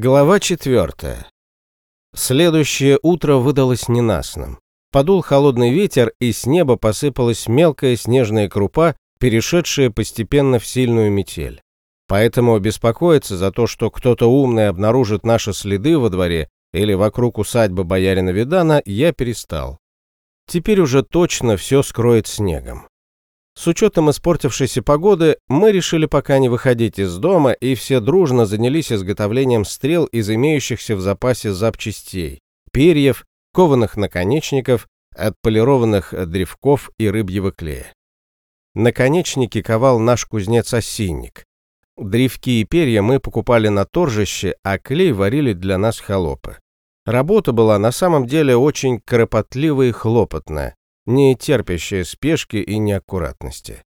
Глава четвертая. Следующее утро выдалось ненастным. Подул холодный ветер, и с неба посыпалась мелкая снежная крупа, перешедшая постепенно в сильную метель. Поэтому беспокоиться за то, что кто-то умный обнаружит наши следы во дворе или вокруг усадьбы боярина Видана, я перестал. Теперь уже точно все скроет снегом. С учетом испортившейся погоды, мы решили пока не выходить из дома, и все дружно занялись изготовлением стрел из имеющихся в запасе запчастей, перьев, кованых наконечников, отполированных древков и рыбьего клея. Наконечники ковал наш кузнец-осинник. Древки и перья мы покупали на торжище, а клей варили для нас холопы. Работа была на самом деле очень кропотливая и хлопотная, не терпящая спешки и неаккуратности.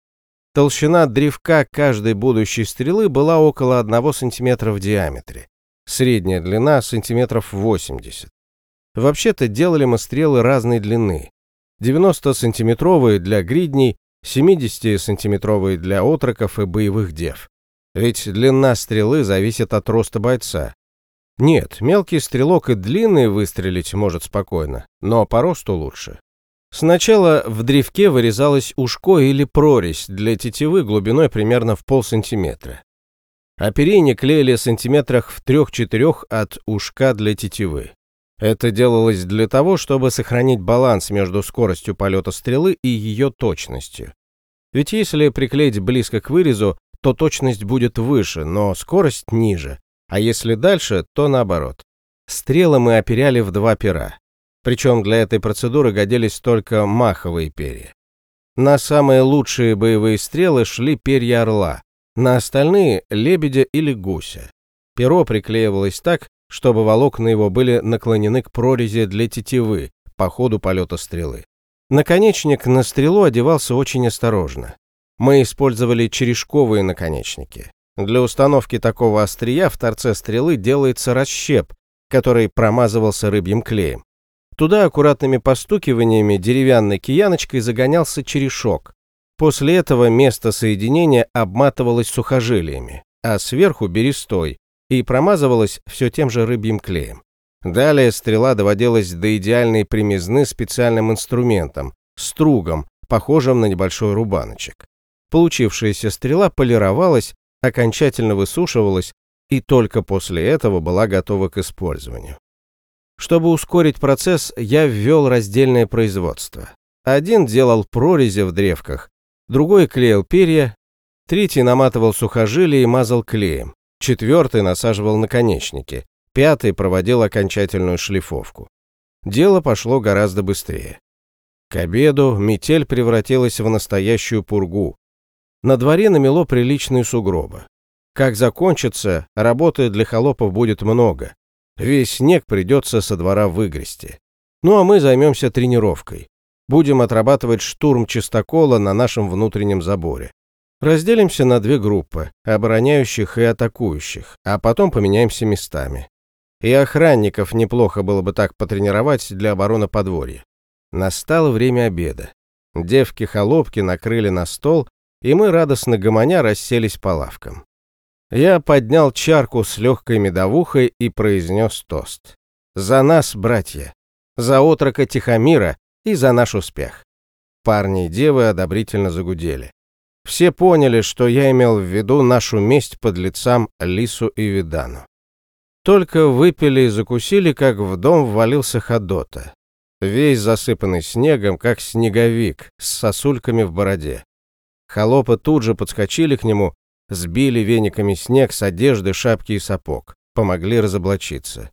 Толщина древка каждой будущей стрелы была около 1 см в диаметре. Средняя длина сантиметров 80. Вообще-то делали мы стрелы разной длины. 90-сантиметровые для гридней, 70-сантиметровые для отроков и боевых дев. Ведь длина стрелы зависит от роста бойца. Нет, мелкий стрелок и длинный выстрелить может спокойно, но по росту лучше. Сначала в древке вырезалось ушко или прорезь для тетивы глубиной примерно в полсантиметра. Оперение клеили сантиметрах в трех-четырех от ушка для тетивы. Это делалось для того, чтобы сохранить баланс между скоростью полета стрелы и ее точностью. Ведь если приклеить близко к вырезу, то точность будет выше, но скорость ниже, а если дальше, то наоборот. Стрелы мы оперяли в два пера. Причем для этой процедуры годились только маховые перья. На самые лучшие боевые стрелы шли перья орла, на остальные – лебедя или гуся. Перо приклеивалось так, чтобы волокна его были наклонены к прорези для тетивы по ходу полета стрелы. Наконечник на стрелу одевался очень осторожно. Мы использовали черешковые наконечники. Для установки такого острия в торце стрелы делается расщеп, который промазывался рыбьим клеем. Туда аккуратными постукиваниями деревянной кияночкой загонялся черешок. После этого место соединения обматывалось сухожилиями, а сверху берестой, и промазывалось все тем же рыбьим клеем. Далее стрела доводилась до идеальной примизны специальным инструментом, стругом, похожим на небольшой рубаночек. Получившаяся стрела полировалась, окончательно высушивалась и только после этого была готова к использованию. Чтобы ускорить процесс, я ввел раздельное производство. Один делал прорези в древках, другой клеил перья, третий наматывал сухожилия и мазал клеем, четвертый насаживал наконечники, пятый проводил окончательную шлифовку. Дело пошло гораздо быстрее. К обеду метель превратилась в настоящую пургу. На дворе намело приличные сугробы. Как закончится, работы для холопов будет много. Весь снег придется со двора выгрести. Ну а мы займемся тренировкой. Будем отрабатывать штурм чистокола на нашем внутреннем заборе. Разделимся на две группы, обороняющих и атакующих, а потом поменяемся местами. И охранников неплохо было бы так потренировать для обороны подворья. Настало время обеда. Девки-холопки накрыли на стол, и мы, радостно гомоня, расселись по лавкам. Я поднял чарку с легкой медовухой и произнес тост. «За нас, братья! За отрока Тихомира и за наш успех!» Парни и девы одобрительно загудели. Все поняли, что я имел в виду нашу месть под лицам Лису и Видану. Только выпили и закусили, как в дом ввалился Ходота. Весь засыпанный снегом, как снеговик, с сосульками в бороде. Холопы тут же подскочили к нему сбили вениками снег с одежды, шапки и сапог, помогли разоблачиться.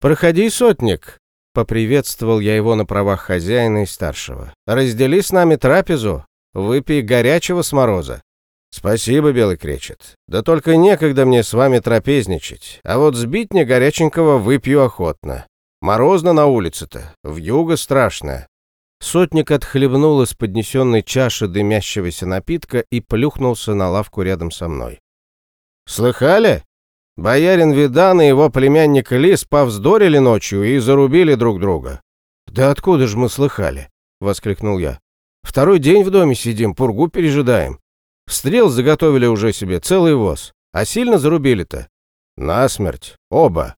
«Проходи, сотник!» — поприветствовал я его на правах хозяина и старшего. «Раздели с нами трапезу, выпей горячего с мороза». «Спасибо, Белый кречет. Да только некогда мне с вами трапезничать, а вот сбить мне горяченького выпью охотно. Морозно на улице-то, в юго страшно. Сотник отхлебнул из поднесенной чаши дымящегося напитка и плюхнулся на лавку рядом со мной. «Слыхали? Боярин Видан и его племянник Лис повздорили ночью и зарубили друг друга». «Да откуда же мы слыхали?» — воскликнул я. «Второй день в доме сидим, пургу пережидаем. Стрел заготовили уже себе, целый воз. А сильно зарубили-то?» Насмерть. Оба.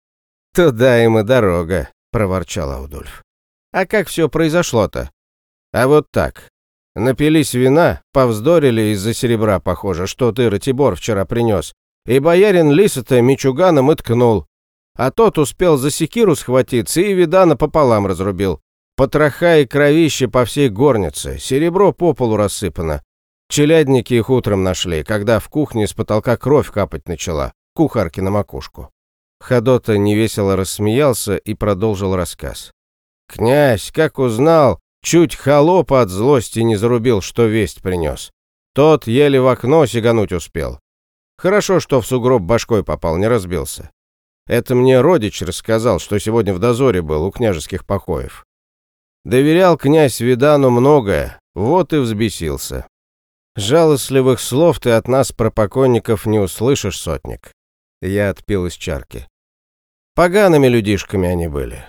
Туда им и дорога, проворчал Аудульф. А как все произошло-то? А вот так. Напились вина, повздорили из-за серебра, похоже, что ты, Ратибор, вчера принес. И боярин Лиса-то мечуганом и ткнул. А тот успел за секиру схватиться и видана пополам разрубил. Потроха и кровище по всей горнице, серебро по полу рассыпано. Челядники их утром нашли, когда в кухне с потолка кровь капать начала, кухарки на макушку. Ходота невесело рассмеялся и продолжил рассказ. «Князь, как узнал, чуть холопа от злости не зарубил, что весть принес. Тот еле в окно сигануть успел. Хорошо, что в сугроб башкой попал, не разбился. Это мне родич рассказал, что сегодня в дозоре был у княжеских покоев. Доверял князь Видану многое, вот и взбесился. Жалостливых слов ты от нас, про покойников, не услышишь, сотник. Я отпил из чарки. Погаными людишками они были.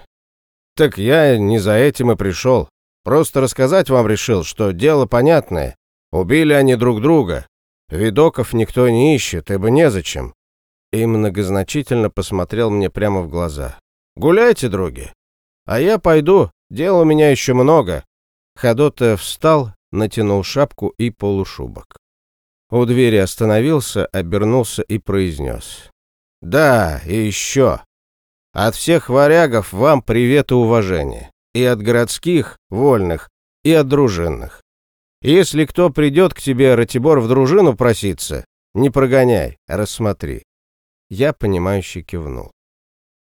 Так я не за этим и пришел. Просто рассказать вам решил, что дело понятное. Убили они друг друга. Видоков никто не ищет, ибо незачем. И многозначительно посмотрел мне прямо в глаза. Гуляйте, други. А я пойду, дел у меня еще много. Ходота встал, натянул шапку и полушубок. У двери остановился, обернулся и произнес. «Да, и еще. От всех варягов вам привет и уважение. И от городских, вольных, и от дружинных. Если кто придет к тебе, Ратибор, в дружину проситься, не прогоняй, рассмотри». Я, понимающе кивнул.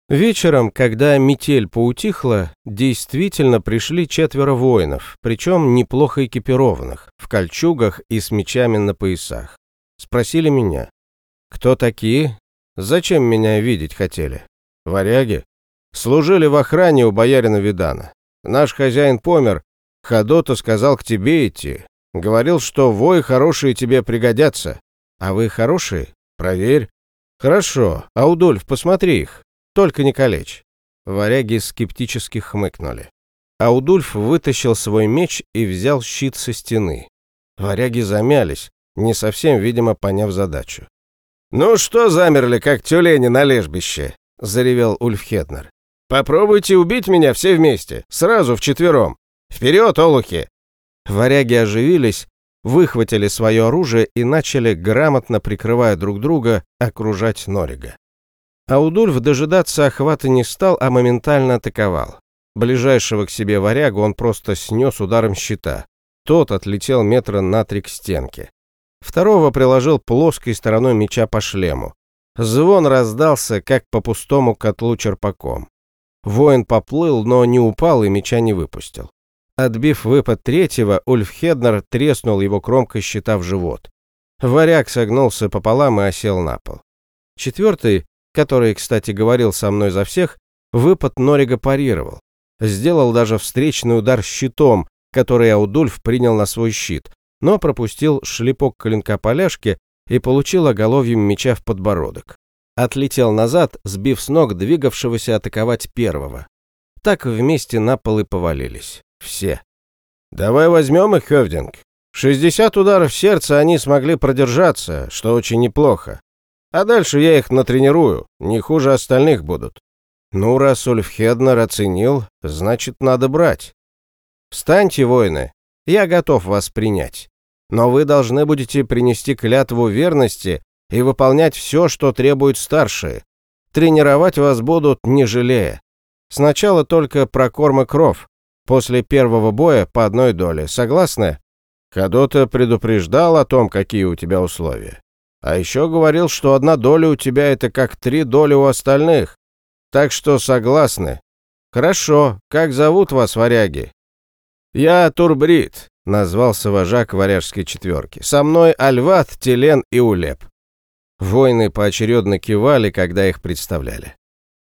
Вечером, когда метель поутихла, действительно пришли четверо воинов, причем неплохо экипированных, в кольчугах и с мечами на поясах. Спросили меня, кто такие? Зачем меня видеть хотели? Варяги? Служили в охране у боярина Видана. Наш хозяин помер, Ходота сказал к тебе идти. Говорил, что вои хорошие тебе пригодятся. А вы хорошие? Проверь. Хорошо, Аудольф, посмотри их. Только не калечь. Варяги скептически хмыкнули. Аудульф вытащил свой меч и взял щит со стены. Варяги замялись, не совсем, видимо, поняв задачу. «Ну что замерли, как тюлени на лежбище?» — заревел Ульфхеднер. «Попробуйте убить меня все вместе, сразу вчетвером. Вперед, олухи!» Варяги оживились, выхватили свое оружие и начали, грамотно прикрывая друг друга, окружать Норига. Аудульф дожидаться охвата не стал, а моментально атаковал. Ближайшего к себе варягу он просто снес ударом щита. Тот отлетел метра на три к стенке. Второго приложил плоской стороной меча по шлему. Звон раздался, как по пустому котлу черпаком. Воин поплыл, но не упал и меча не выпустил. Отбив выпад третьего, Ульф Хеднер треснул его кромкой щита в живот. Варяг согнулся пополам и осел на пол. Четвертый который, кстати, говорил со мной за всех, выпад Норига парировал. Сделал даже встречный удар щитом, который Аудульф принял на свой щит, но пропустил шлепок клинка поляшки и получил оголовьем меча в подбородок. Отлетел назад, сбив с ног двигавшегося атаковать первого. Так вместе на пол и повалились. Все. «Давай возьмем их, Хевдинг. 60 ударов сердца они смогли продержаться, что очень неплохо. А дальше я их натренирую, не хуже остальных будут. Ну, раз Ульфхеднер оценил, значит, надо брать. Встаньте, воины, я готов вас принять. Но вы должны будете принести клятву верности и выполнять все, что требуют старшие. Тренировать вас будут, не жалея. Сначала только прокорм и кров. После первого боя по одной доле. Согласны? Кадота предупреждал о том, какие у тебя условия. А еще говорил, что одна доля у тебя это как три доли у остальных. Так что согласны. Хорошо. Как зовут вас, варяги? Я Турбрид, назвался вожак варяжской четверки. Со мной Альват, Телен и Улеп. Воины поочередно кивали, когда их представляли.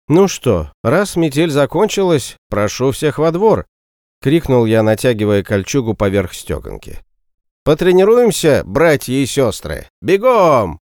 «Ну что, раз метель закончилась, прошу всех во двор!» — крикнул я, натягивая кольчугу поверх стеганки. Потренируемся, братья и сестры. Бегом!»